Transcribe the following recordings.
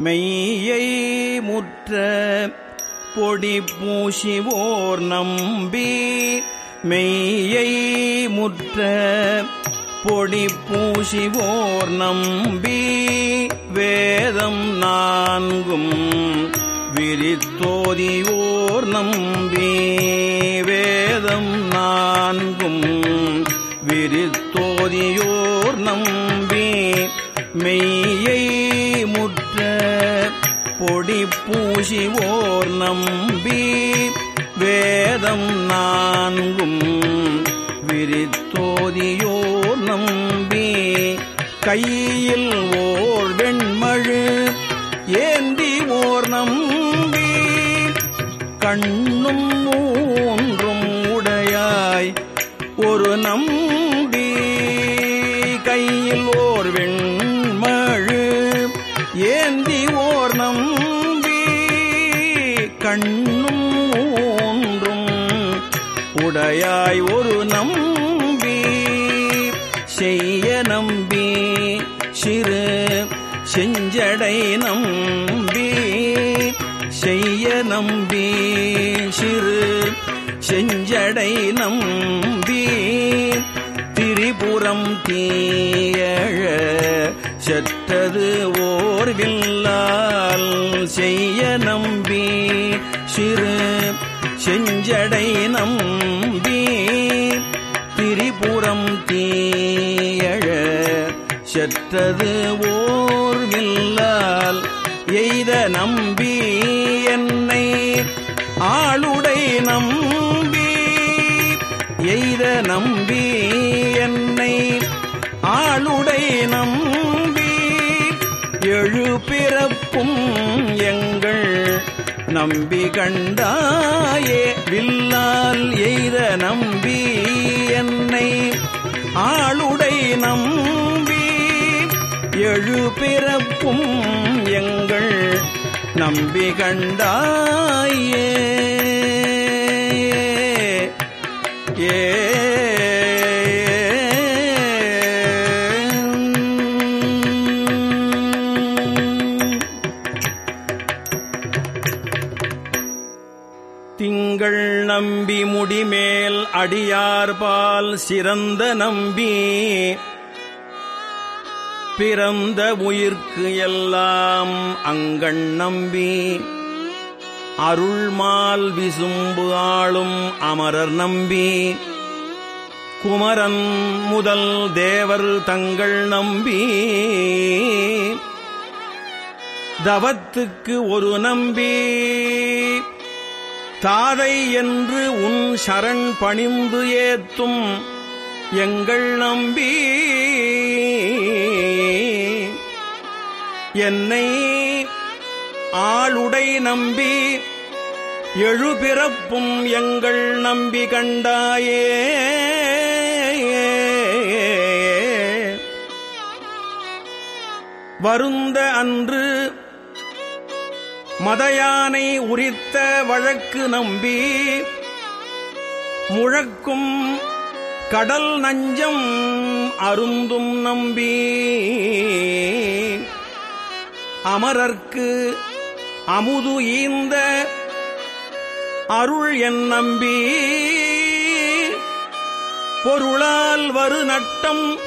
மெய்யை முற்ற பொடி பூசிவோர் நம்பி மெய்யை முற்ற பொடி பூசிவோர் நம்பி வேதம் நான்கும் விரித்தோதியோர் நம்பி வேதம் நான்கும் விரித்தோதியோர் நம்பி மெய்யை பொடி பூசிவோர் நம்பி வேதம் நான்கும் விரித்தோதியோர் நம்பி கையில் ஓர் வெண்மழு ஏந்தி ஓர் நம்பி கண்ணும் மூன்றும் உடையாய் ஒரு நம்பி கையில் ஓர் வெண்மழு ஏந்தி ஓர் நம்பி கண்ணும் ஒன்றும் உடையாய் ஒரு நம்பி செய்ய நம்பி சிறு செஞ்சடை நம்பி செய்ய நம்பி சிறு செஞ்சடை நம்பி திரிபுரம் தீயழ செற்றது ஓர் வில்லால் செய்ய நம்பி சிறு செஞ்சடை நம்பி திரிபுரம் தீயழ செற்றது ஓர் வில்லால் எய்த நம்பி என்னை ஆளுடை நம்பி எய்த நம்பி பிறப்பும் எங்கள் நம்பி கண்டாயே வில்லால் எய்த நம்பி என்னை ஆளுடை நம்பி. எழு பிறப்பும் எங்கள் நம்பி கண்டாயே. ஏ அடியார்பால் சிறந்த நம்பி பிறந்த உயிர்க்கு எல்லாம் அங்கண் நம்பி. அருள்மால் விசும்பு ஆளும் அமரர் நம்பி. குமரன் முதல் தேவர் தங்கள் நம்பி. தவத்துக்கு ஒரு நம்பி. தாதை என்று உன் சரண் பணிந்து ஏத்தும் எங்கள் நம்பி. என்னை ஆளுடை நம்பி எழுபிறப்பும் எங்கள் நம்பி கண்டாயே. வருந்த அன்று மதயானை உரித்த வழக்கு நம்பி முழக்கும் கடல் நஞ்சம் அருந்தும் நம்பி அமரர்க்கு அமுது ஈந்த அருள் என் நம்பி. பொருளால் வரு நட்டம்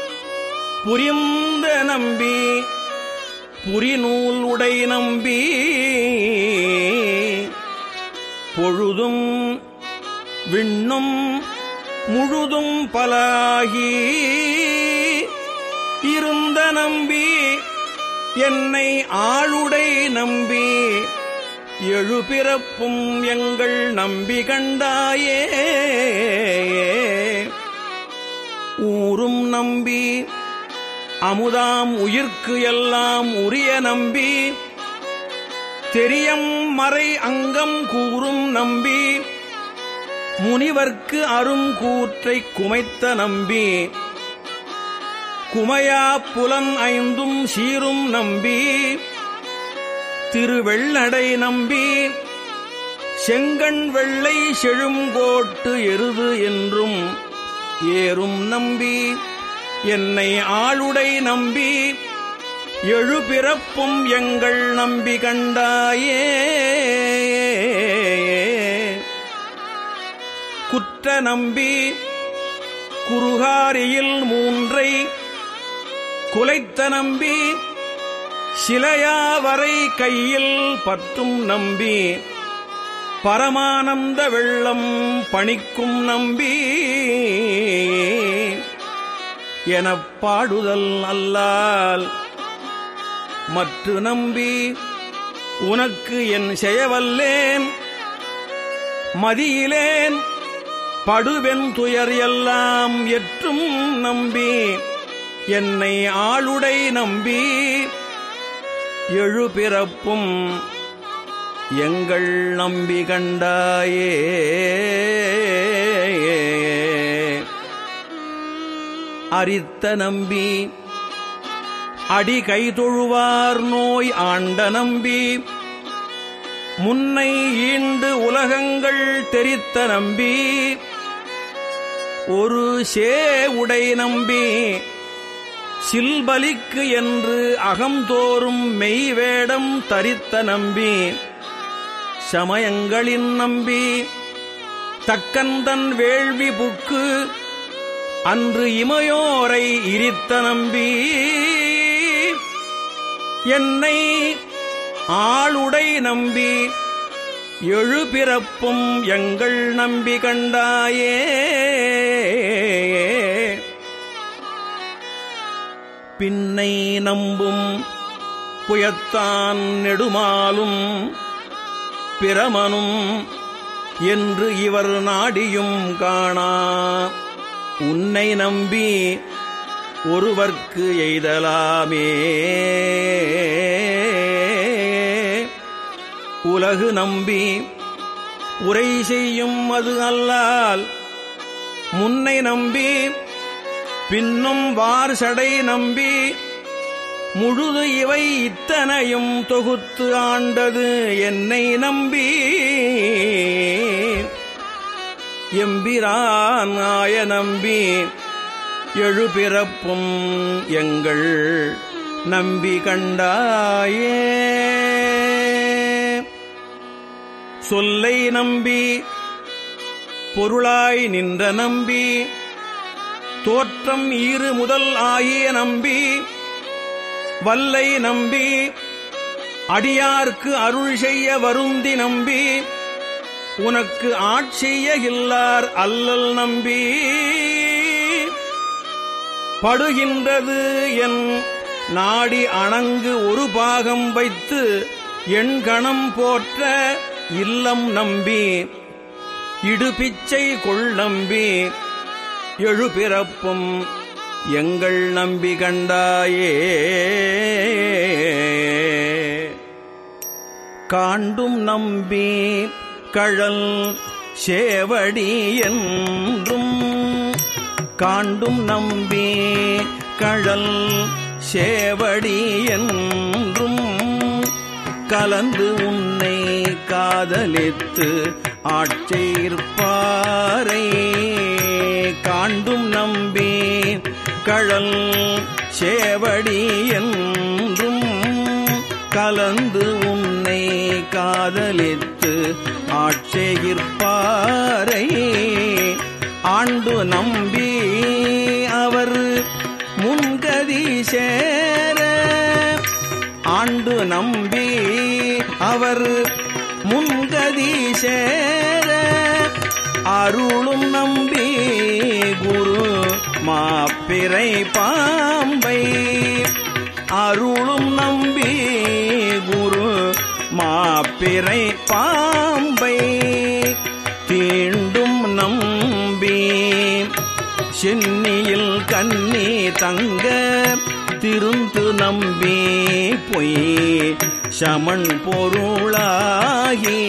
புரிந்த நம்பி. புரிநூல் உடை நம்பி பொழுதும் விண்ணும் முழுதும் பலாகி இருந்த நம்பி என்னை ஆளுடை நம்பி எழுபிறப்பும் எங்கள் நம்பி கண்டாயே. ஊரும் நம்பி அமுதாம் உயிர்க்கு எல்லாம் உரிய நம்பி தெரியம் மறை அங்கம் கூறும் நம்பி முனிவர்க்கு அரும் கூற்றைக் குமைத்த நம்பி குமையா புலன் ஐந்தும் சீரும் நம்பி திருவெள்ளடை நம்பி செங்கண் வெள்ளை செழுங்கோட்டு எருது என்றும் ஏறும் நம்பி. என்னை ஆளுடை நம்பி எழுபிறப்பும் எங்கள் நம்பி கண்டாயே. குற்ற நம்பி குறுகாரியில் மூன்றை குலைத்த நம்பி சிலையாவரை கையில் பற்றும் நம்பி பரமானந்த வெள்ளம் பணிக்கும் நம்பி. எனப் பாடுதல் அல்லால். மற்று நம்பி உனக்கு என் செயவல்லேன். மதியிலேன் படுவென் துயர் எல்லாம் எற்றும் நம்பி. என்னை ஆளுடை நம்பி. எழுபிறப்பும் எங்கள் நம்பி கண்டாயே. அரித்த நம்பி. அடி கை தொழுவார் நோய் ஆண்ட நம்பி. முன்னை ஈண்டு உலகங்கள் தெரித்த நம்பி. ஒரு சே உடை நம்பி. சில்பலிக்கு என்று அகம்தோறும் மெய்வேடம் தரித்த நம்பி. சமயங்களின் நம்பி. தக்கந்தன் வேள்வி புக்கு அன்று இமையோரை இரித்த நம்பி என்னை ஆளுடை நம்பி எழுபிறப்பும் எங்கள் நம்பி கண்டாயே. பின்னை நம்பும் புயத்தான் நெடுமாலும் பிரமனும் என்று இவர் நாடியும் காணா. உன்னை நம்பி ஒருவர்க்கு எய்தலாமே. உலகு நம்பி உரை செய்யும் அது அல்லால் முன்னை நம்பி பின்னும் வார் சடை நம்பி முழுது இவை இத்தனையும் தொகுத்து ஆண்டது என்னை நம்பி. எம்பிரான் ஆய நம்பி எழுபிறப்பும் எங்கள் நம்பி கண்டாயே. சொல்லை நம்பி பொருளாய் நின்ற நம்பி தோற்றம் ஈறு முதல் ஆகிய நம்பி வல்லை நம்பி அடியார்க்கு அருள் செய்ய வருந்தி நம்பி உனக்கு ஆட்சிய இல்லார் அல்லல் நம்பி படுகின்றது என் நாடி அணங்கு ஒரு பாகம் வைத்து என் கணம் போற்ற இல்லம் நம்பி. இடுபிச்சை கொள் நம்பி. எழுபிறப்பும் எங்கள் நம்பி கண்டாயே. காண்டும் நம்பி கழல் சேவடி என்றும் காண்டும் நம்பி கழல் சேவடி என்றும் கலந்து உன்னை காதலித்து ஆட்சேர்ப்பாரை காண்டும் நம்பி கழல் சேவடி என்றும் கலந்து உன்னை காதலித்து ஆட்சேர்ப்பாரை ஆண்டு நம்பி அவர் முன்கதி சேர. ஆண்டு நம்பி அவர் முன்கதி சேர. அருளும் நம்பி குரு மாப்பிரை பாம்பை. அருளும் நம்பி குரு மாப்பிரை பாம்பை. சென்னியில் கண்ணி தங்க திருந்து நம்பி பொய். சமன் பொருளாகி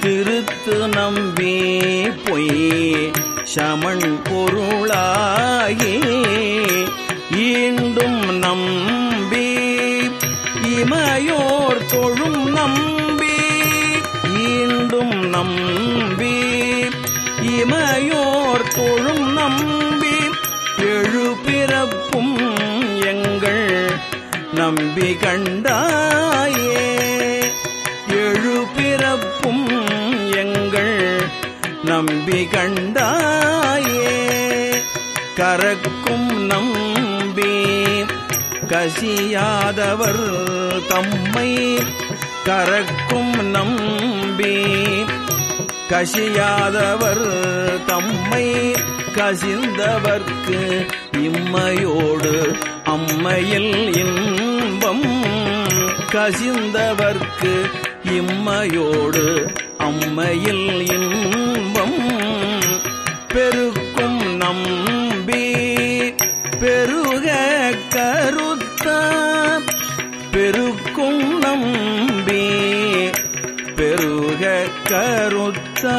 திருத்து நம்பி பொய். சமன் பொருளாகி ஈண்டும் நம்பி. இமையோர் தொழும் நம்பி ஈண்டும் நம்பி நம்பி கண்டாயே எழு பிறப்பும் எங்கள் நம்பி கண்டாயே. கறக்கும் நம்பி கசியாதவர் தம்மை கறக்கும் நம்பி கசியாதவர் தம்மை கசிந்தவர்க்கு இம்மையோடு அம்மையில் இன்பம் கசிந்தவர்க்கு இம்மையோடு அம்மையில் இன்பம். பெருக்கும் நம்பி பெருக கருத்த பெருக்கும் நம்பி பெருக கருத்தா